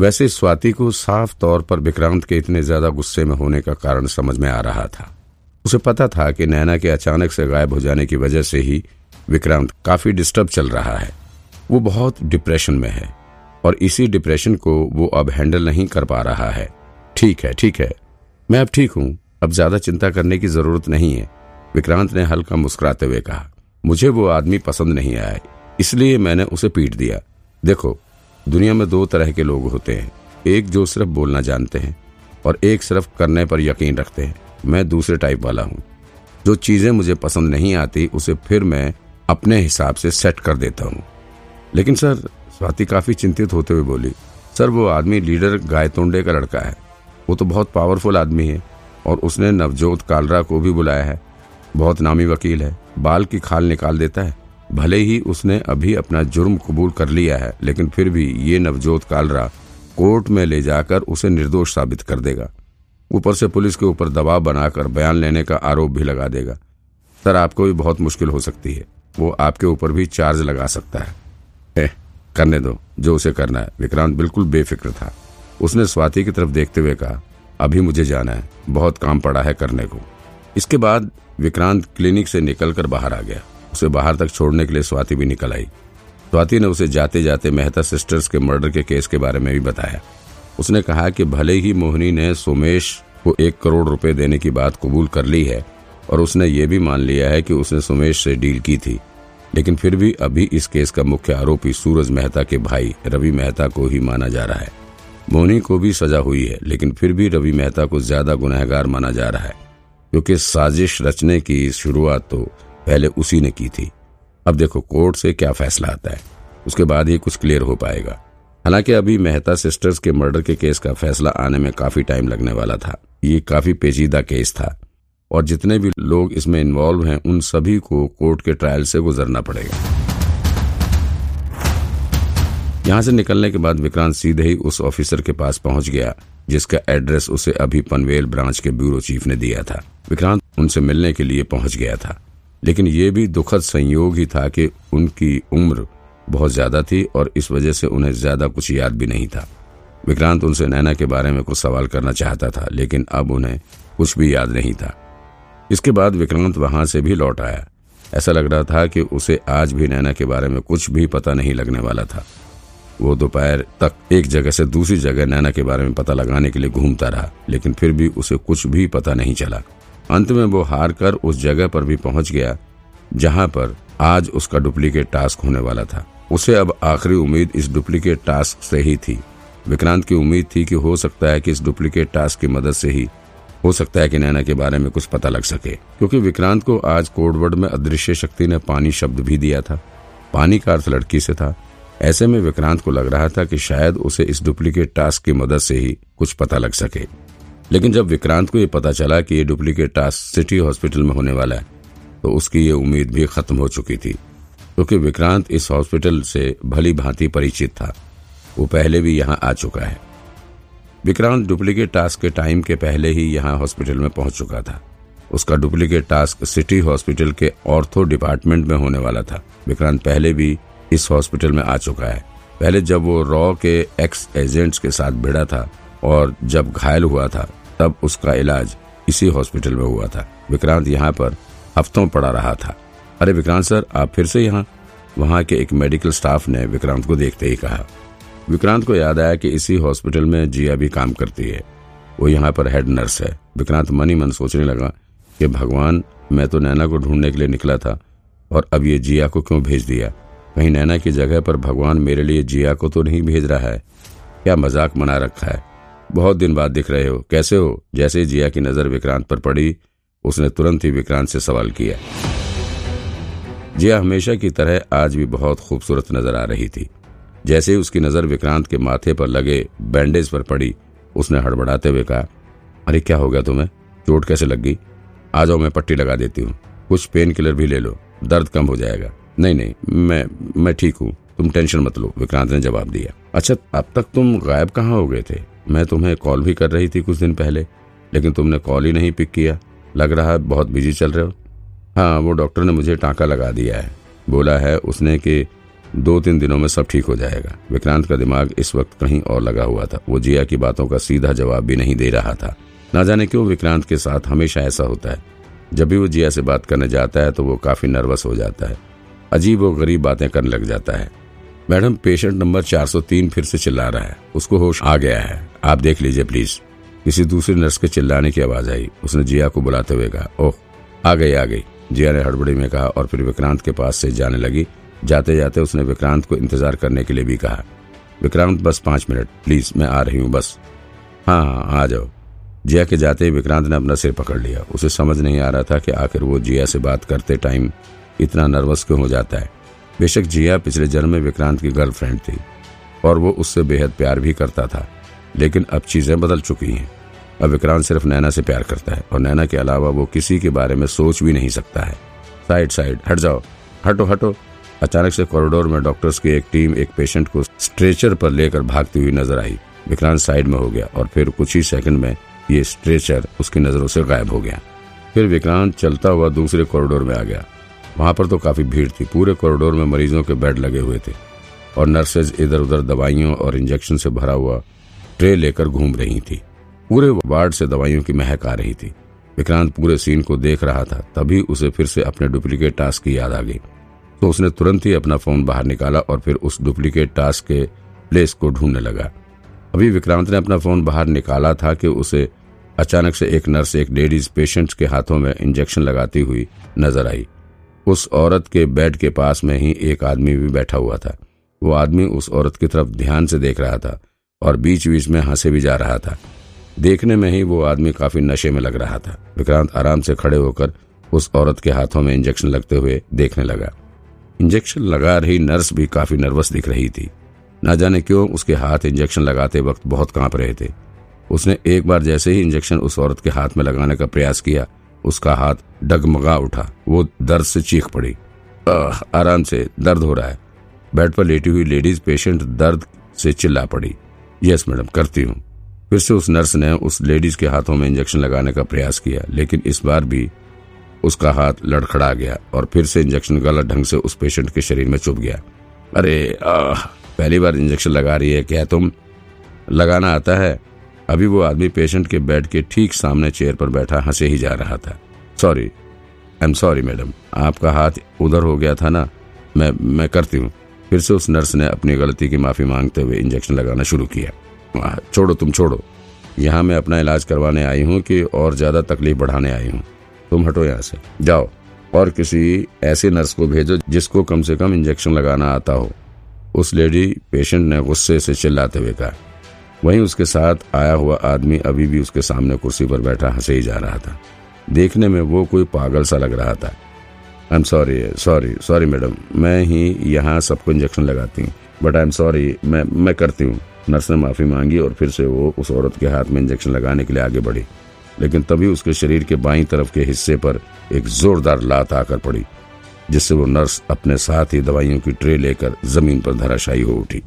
वैसे स्वाति को साफ़ तौर पर विक्रांत के इतने ज़्यादा गुस्से में होने का कारण समझ में आ रहा था। उसे पता था कि नैना के अचानक से गायब हो जाने की वजह से ही विक्रांत काफ़ी डिस्टर्ब चल रहा है। वो बहुत डिप्रेशन में है और इसी डिप्रेशन को वो अब हैंडल नहीं कर पा रहा है। ठीक है ठीक है। मैं अब ठीक हूँ। अब ज़्यादा चिंता करने की ज़रूरत नहीं है, विक्रांत ने हल्का मुस्कुराते हुए कहा। मुझे वो आदमी पसंद नहीं आया, इसलिए मैंने उसे पीट दिया। देखो दुनिया में दो तरह के लोग होते हैं। एक जो सिर्फ़ बोलना जानते हैं और एक सिर्फ़ करने पर यकीन रखते हैं। मैं दूसरे टाइप वाला हूँ। जो चीज़ें मुझे पसंद नहीं आती, उसे फिर मैं अपने हिसाब से सेट कर देता हूँ। लेकिन सर, स्वाति काफ़ी चिंतित होते हुए बोली, सर, वो आदमी लीडर गायतोंडे का लड़का है। वो तो बहुत पावरफुल आदमी है और उसने नवजोत कालरा को भी बुलाया है। बहुत नामी वकील है। बाल की खाल निकाल देता है। भले ही उसने अभी अपना जुर्म कबूल कर लिया है लेकिन फिर भी ये नवजोत कालरा कोर्ट में ले जाकर उसे निर्दोष साबित कर देगा। ऊपर से पुलिस के ऊपर दबाव बनाकर बयान लेने का आरोप भी लगा देगा। सर आपको भी बहुत मुश्किल हो सकती है। वो आपके ऊपर भी चार्ज लगा सकता है। ए, करने दो। जो उसे करना है। विक्रांत बिल्कुल बेफिक्र था। उसने स्वाति की तरफ़ देखते हुए कहा अभी मुझे जाना है। बहुत काम पड़ा है करने को। इसके बाद विक्रांत क्लिनिक से निकलकर बाहर आ गया। उसे बाहर तक छोड़ने के लिए स्वाति भी निकल आई। स्वाति ने उसे जाते जाते मेहता सिस्टर्स के मर्डर के केस के बारे में भी बताया। उसने कहा कि भले ही मोहनी ने सोमेश को एक करोड़ रुपए देने की बात कबूल कर ली है, और उसने ये भी मान लिया है कि उसने सुमेश से डील की थी, लेकिन फिर भी अभी इस केस का मुख्य आरोपी सूरज मेहता के भाई रवि मेहता को ही माना जा रहा है। मोहनी को भी सजा हुई है, लेकिन फिर भी रवि मेहता को ज़्यादा गुनहगार माना जा रहा है, क्योंकि साजिश रचने की शुरुआत तो पहले उसी ने की थी। अब देखो कोर्ट से क्या फैसला आता है। उसके बाद ही कुछ क्लियर हो पाएगा। हालाँकि अभी मेहता सिस्टर्स के मर्डर के केस का फैसला आने में काफ़ी टाइम लगने वाला था। ये काफ़ी पेचीदा केस था। और जितने भी लोग इसमें इन्वॉल्व हैं, उन सभी को कोर्ट के ट्रायल से गुजरना पड़ेगा। यहाँ से निकलने के बाद विक्रांत सीधे ही उस ऑफिसर के पास पहुँच गया, जिसका एड्रेस उसे अभी पनवेल ब्रांच के ब्यूरो चीफ ने दिया था। विक्रांत उनसे मिलने के लिए पहुँच गया था। लेकिन ये भी दुखद संयोग ही था कि उनकी उम्र बहुत ज़्यादा थी और इस वजह से उन्हें ज़्यादा कुछ याद भी नहीं था। विक्रांत उनसे नैना के बारे में कुछ सवाल करना चाहता था, लेकिन अब उन्हें कुछ भी याद नहीं था। इसके बाद विक्रांत वहाँ से भी लौट आया। ऐसा लग रहा था कि उसे आज भी नैना के बारे में कुछ भी पता नहीं लगने वाला था। वो दोपहर तक एक जगह से दूसरी जगह नैना के बारे में पता लगाने के लिए घूमता रहा, लेकिन फिर भी उसे कुछ भी पता नहीं चला। अंत में वो हार कर उस जगह पर भी पहुँच गया, जहाँ पर आज उसका डुप्लीकेट टास्क होने वाला था। उसे अब आखिरी उम्मीद इस डुप्लीकेट टास्क से ही थी। विक्रांत की उम्मीद थी कि हो सकता है कि इस डुप्लीकेट टास्क की मदद से ही, हो सकता है कि नैना के बारे में कुछ पता लग सके, क्योंकि विक्रांत को आज कोडवर्ड में अदृश्य शक्ति ने पानी शब्द भी दिया था। पानी का अर्थ लड़की से था। ऐसे में विक्रांत को लग रहा था कि शायद उसे इस डुप्लीकेट टास्क की मदद से ही कुछ पता लग सके। लेकिन जब विक्रांत को यह पता चला कि ये डुप्लीकेट टास्क सिटी हॉस्पिटल में होने वाला है तो उसकी ये उम्मीद भी खत्म हो चुकी थी, क्योंकि तो विक्रांत इस हॉस्पिटल से भली भांति परिचित था। वो पहले भी यहाँ आ चुका है। विक्रांत डुप्लीकेट टास्क के टाइम के पहले ही यहाँ हॉस्पिटल में पहुँच चुका था। उसका डुप्लीकेट टास्क सिटी हॉस्पिटल के ऑर्थो डिपार्टमेंट में होने वाला था। विक्रांत पहले भी इस हॉस्पिटल में आ चुका है। पहले जब वो रॉ के एक्स एजेंट्स के साथ भिड़ा था और जब घायल हुआ था, तब उसका इलाज इसी हॉस्पिटल में हुआ था। विक्रांत यहाँ पर हफ्तों पड़ा रहा था। अरे विक्रांत सर, आप फिर से यहाँ? वहाँ के एक मेडिकल स्टाफ ने विक्रांत को देखते ही कहा। विक्रांत को याद आया कि इसी हॉस्पिटल में जिया भी काम करती है। वो यहाँ पर हेड नर्स है। विक्रांत मन ही मन सोचने लगा कि भगवान, मैं तो नैना को ढूँढने के लिए निकला था, और अब ये जिया को क्यों भेज दिया? कहीं नैना की जगह पर भगवान मेरे लिए जिया को तो नहीं भेज रहा है। क्या मज़ाक मना रखा है? बहुत दिन बाद दिख रहे हो। कैसे हो? जैसे जिया की नज़र विक्रांत पर पड़ी, उसने तुरंत ही विक्रांत से सवाल किया। जिया हमेशा की तरह आज भी बहुत खूबसूरत नज़र आ रही थी। जैसे ही उसकी नज़र विक्रांत के माथे पर लगे बैंडेज पर पड़ी, उसने हड़बड़ाते हुए कहा, अरे, क्या हो गया तुम्हें? चोट कैसे लग गई? आ जाओ, मैं पट्टी लगा देती हूँ। कुछ पेन किलर भी ले लो। दर्द कम हो जाएगा। नहीं नहीं, मैं मैं ठीक हूँ। तुम टेंशन मत लो, विक्रांत ने जवाब दिया। अच्छा अब तक तुम गायब कहाँ हो गए थे? मैं तुम्हें कॉल भी कर रही थी कुछ दिन पहले, लेकिन तुमने कॉल ही नहीं पिक किया। लग रहा है बहुत बिज़ी चल रहे हो। हाँ वो डॉक्टर ने मुझे टाँका लगा दिया है। बोला है उसने कि दो तीन दिनों में सब ठीक हो जाएगा। विक्रांत का दिमाग इस वक्त कहीं और लगा हुआ था। वो जिया की बातों का सीधा जवाब भी नहीं दे रहा था। ना जाने क्यों विक्रांत के साथ हमेशा ऐसा होता है। जब भी वो जिया से बात करने जाता है तो वो काफ़ी नर्वस हो जाता है। अजीब और गरीब बातें करने लग जाता है। मैडम, पेशेंट नंबर 403 फिर से चिल्ला रहा है। उसको होश आ गया है। आप देख लीजिए प्लीज़ किसी दूसरी नर्स के चिल्लाने की आवाज़ आई। उसने जिया को बुलाते हुए कहा, ओह, आ गई आ गई. जिया ने हड़बड़ी में कहा और फिर विक्रांत के पास से जाने लगी। जाते जाते उसने विक्रांत को इंतज़ार करने के लिए भी कहा, विक्रांत, बस पाँच मिनट। प्लीज़ मैं आ रही हूँ, बस. हाँ हाँ आ जाओ. जिया के जाते ही विक्रांत ने अपना सिर पकड़ लिया। उसे समझ नहीं आ रहा था कि आखिर वो जिया से बात करते टाइम इतना नर्वस क्यों हो जाता है। बेशक जिया पिछले जन्म में विक्रांत की गर्लफ्रेंड थी और वो उससे बेहद प्यार भी करता था। लेकिन अब चीज़ें बदल चुकी हैं। अब विक्रांत सिर्फ़ नैना से प्यार करता है और नैना के अलावा वो किसी के बारे में सोच भी नहीं सकता है। साइड साइड, हट जाओ, हटो हटो। अचानक से कॉरिडोर में डॉक्टर्स की एक टीम एक पेशेंट को स्ट्रेचर पर लेकर भागती हुई नज़र आई। विक्रांत साइड में हो गया और फिर कुछ ही सेकंड में ये स्ट्रेचर उसकी नज़रों से गायब हो गया। फिर विक्रांत चलता हुआ दूसरे कॉरिडोर में आ गया। वहाँ पर तो काफ़ी भीड़ थी। पूरे कॉरिडोर में मरीजों के बेड लगे हुए थे और नर्सेज इधर उधर दवाइयों और इंजेक्शन से भरा हुआ ट्रे लेकर घूम रही थी। पूरे वार्ड से दवाइयों की महक आ रही थी। विक्रांत पूरे सीन को देख रहा था, तभी उसे फिर से अपने डुप्लीकेट टास्क की याद आ गई। तो उसने तुरंत ही अपना फ़ोन बाहर निकाला और फिर उस डुप्लीकेट टास्क के प्लेस को ढूँढने लगा। अभी विक्रांत ने अपना फ़ोन बाहर निकाला था कि उसे अचानक से एक नर्स, एक लेडीज़ पेशेंट के हाथों में इंजेक्शन लगाती हुई नज़र आई। उस औरत के बेड के पास में ही एक आदमी भी बैठा हुआ था। वो आदमी उस औरत की तरफ़ ध्यान से देख रहा था। और बीच बीच में हंसे भी जा रहा था। देखने में ही वो आदमी काफ़ी नशे में लग रहा था। विक्रांत आराम से खड़े होकर उस औरत के हाथों में इंजेक्शन लगते हुए देखने लगा। इंजेक्शन लगा रही नर्स भी काफ़ी नर्वस दिख रही थी। न जाने क्यों उसके हाथ इंजेक्शन लगाते वक्त बहुत काँप रहे थे। उसने एक बार जैसे ही इंजेक्शन उस औरत के हाथ में लगाने का प्रयास किया, उसका हाथ डगमगा उठा। वो दर्द से चीख पड़ी। आराम से दर्द हो रहा है। बेड पर लेटी हुई लेडीज़ पेशेंट दर्द से चिल्ला पड़ी। यस मैडम करती हूँ। फिर से उस नर्स ने उस लेडीज़ के हाथों में इंजेक्शन लगाने का प्रयास किया, लेकिन इस बार भी उसका हाथ लड़खड़ा गया और फिर से इंजेक्शन गलत ढंग से उस पेशेंट के शरीर में चुभ गया। अरे, आह, पहली बार इंजेक्शन लगा रही है क्या तुम? लगाना आता है। अभी वो आदमी पेशेंट के बेड के ठीक सामने चेयर पर बैठा, हंसे ही जा रहा था। Sorry I am sorry madam आपका हाथ उधर हो गया था ना? मैं मैं करती हूँ। फिर से उस नर्स ने अपनी गलती की माफ़ी मांगते हुए इंजेक्शन लगाना शुरू किया। छोड़ो तुम, छोड़ो। यहाँ मैं अपना इलाज करवाने आई हूँ कि और ज़्यादा तकलीफ़ बढ़ाने आई हूँ। तुम हटो यहाँ से। जाओ, और किसी ऐसे नर्स को भेजो जिसको कम से कम इंजेक्शन लगाना आता हो। उस लेडी पेशेंट ने गुस्से से चिल्लाते हुए कहा। वहीं उसके साथ आया हुआ आदमी अभी भी उसके सामने कुर्सी पर बैठा हंसे ही जा रहा था। देखने में वो कोई पागल सा लग रहा था। I am sorry sorry sorry madam मैं ही यहाँ सबको इंजेक्शन लगाती हूँ। बट आई एम सॉरी मैं मैं करती हूँ। नर्स ने माफ़ी मांगी और फिर से वो उस औरत के हाथ में इंजेक्शन लगाने के लिए आगे बढ़ी। लेकिन तभी उसके शरीर के बाई तरफ़ के हिस्से पर एक जोरदार लात आकर पड़ी, जिससे वो नर्स अपने साथ ही दवाइयों की ट्रे लेकर ज़मीन पर धराशायी हो उठी।